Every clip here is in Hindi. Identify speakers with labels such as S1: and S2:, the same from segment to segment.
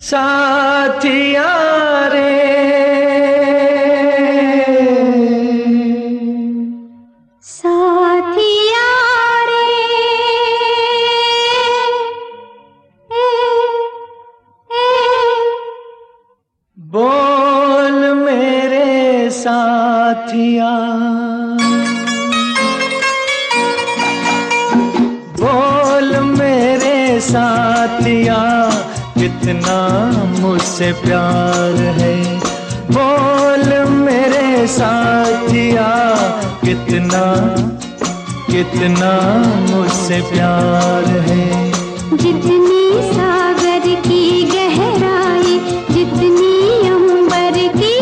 S1: साथिया रे
S2: साथिया रे ए, ए,
S1: बोल मेरे साथिया। बोल मेरे साथिया। कितना मुझसे प्यार है। बोल मेरे साथिया, कितना कितना मुझसे प्यार है।
S2: जितनी सागर की गहराई, जितनी अंबर की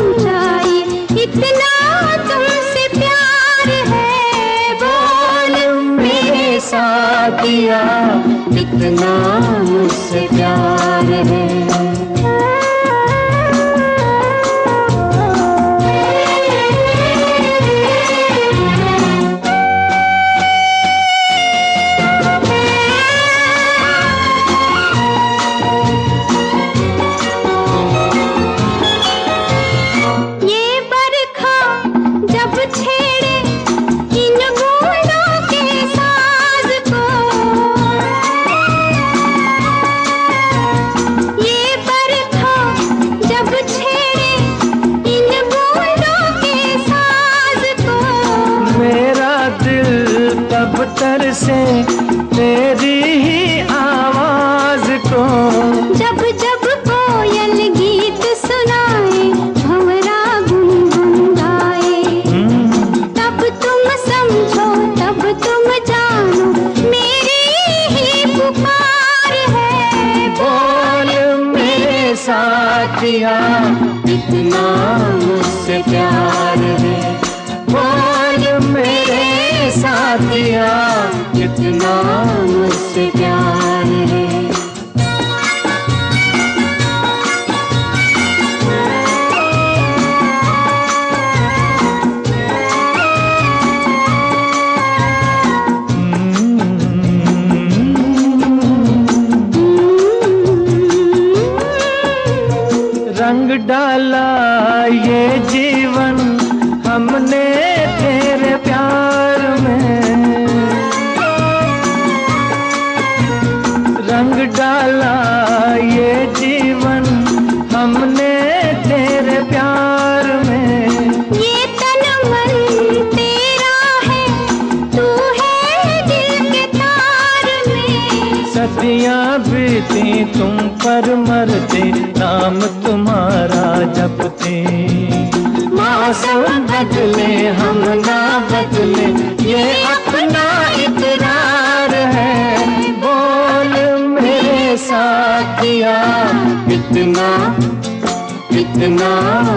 S2: ऊंचाई, इतना तुमसे प्यार है। बोल
S1: मेरे साथिया, कितना मुझसे प्यार है।
S2: जब जब कोयल गीत सुनाए भंवरा गुनगुनाए
S1: हम्म,
S2: तब तुम समझो तब तुम जानो मेरी ही पुकार है।
S1: बोल मेरे साथिया कितना मुझसे प्यार है। बोल मेरे साथिया कितना रंग डाला ये जीवन हमने तेरे प्यार में। रंग डाला ये जीवन हमने तेरे प्यार में।
S2: ये तन मन तेरा है तू है दिल के तार में।
S1: सदियाँ बीती तुम पर मरते, नाम तुम्हारा जपते। मौसम बदले, हम ना बदले, ये अपना इकरार है। बोल मेरे साथिया कितना कितना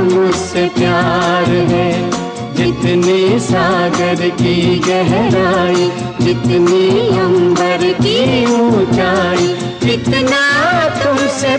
S1: मुझसे प्यार है। जितनी सागर की गहराई, जितनी अंबर की ऊंचाई जितना तुमसे